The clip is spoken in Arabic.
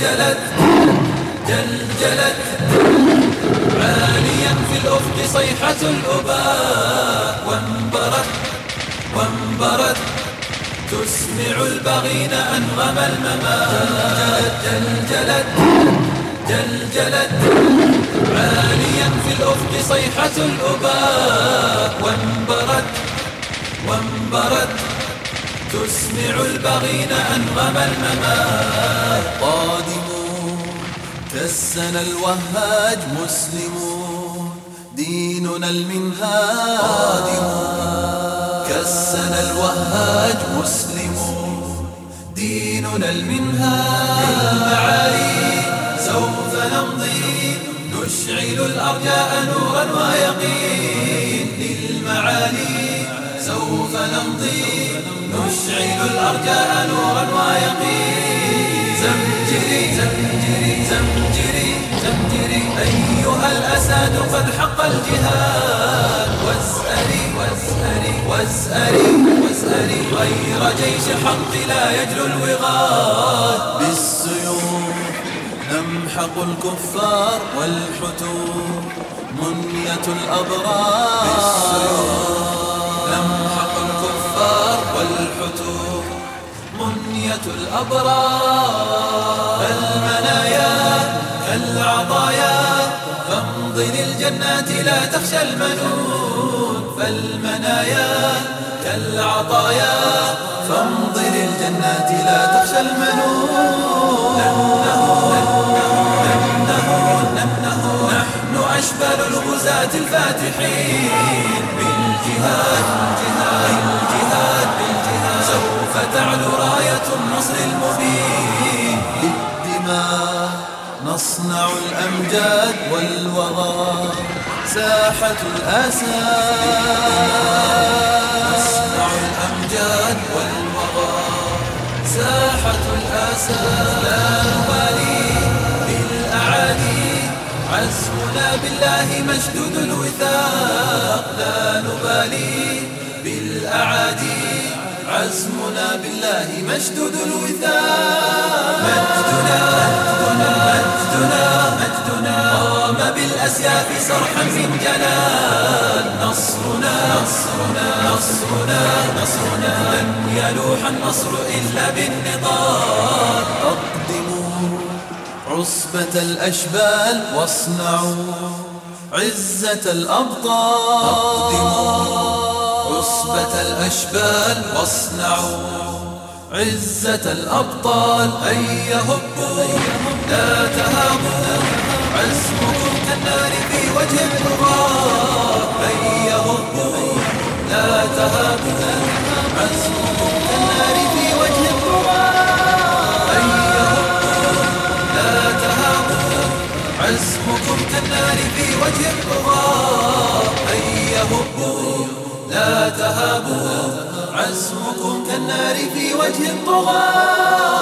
جلجلت جلجلت. عاليا في الأفق صيحة الأباء. وانبرت وانبرت. تسمع البغين أنغم الممات. جلجلت جلجلت. عاليا في الأفق صيحة الأباء. وانبرت وانبرت. تسمع البغين أنغم الممات. قادمون كالسنا الوهاج مسلمون. ديننا المنهاج. كالسنا الوهاج مسلمون. ديننا المنهاج. المعالي سوف نمضي. نشعل الأرجاء نورا ويقين. للمعالي سوف نمضي. نشعل الأرجاء نورا ويقين. زمجري زمجري زمجري زمجري. أيها الأساد قد حق الجهاد. واسألي واسألي واسألي واسألي. غير جيش الحق لا يجلو الوغاد. بالسيوف نمحق الكفار والحتور منية الأبرار. منية الأبرار فالمنايا كالعطايا فامض للجنات لا تخشى المنون. فالمنايا كالعطايا فامض للجنات لا تخشى المنون. نحن أشبال الغزاة الفاتحين بالجهاد. الأمجاد والوغى ساحة الأسى. نصنع الأمجاد والوغى ساحة الأسى. لا نبالي بالأعادي عزمنا بالله مشدود الوثاق. لا نبالي بالأعادي. عزمنا بالله مشدود الوثاق. مجدنا مجدنا مجدنا مجدنا. قام بالأسياف صرحا من جلال نصرنا نصرنا نصرنا نصرنا. لن يلوح النصر إلا بالنضال. أقدموا عصبة الأشبال واصنعوا عزة الأبطال. أقدموا عصبة الأشبال واصنعوا عزة الأبطال. هيا هبوا لا تهابوا عزمكم كالنار في وجه الطغاة هيا هبوا لا تهابوا عزمكم كالنار في وجه الطغاة هيا هبوا لا تهابوا عزمكم كالنار في وجه الطغاة تهابوا عزمكم كالنار في وجه الطغاة.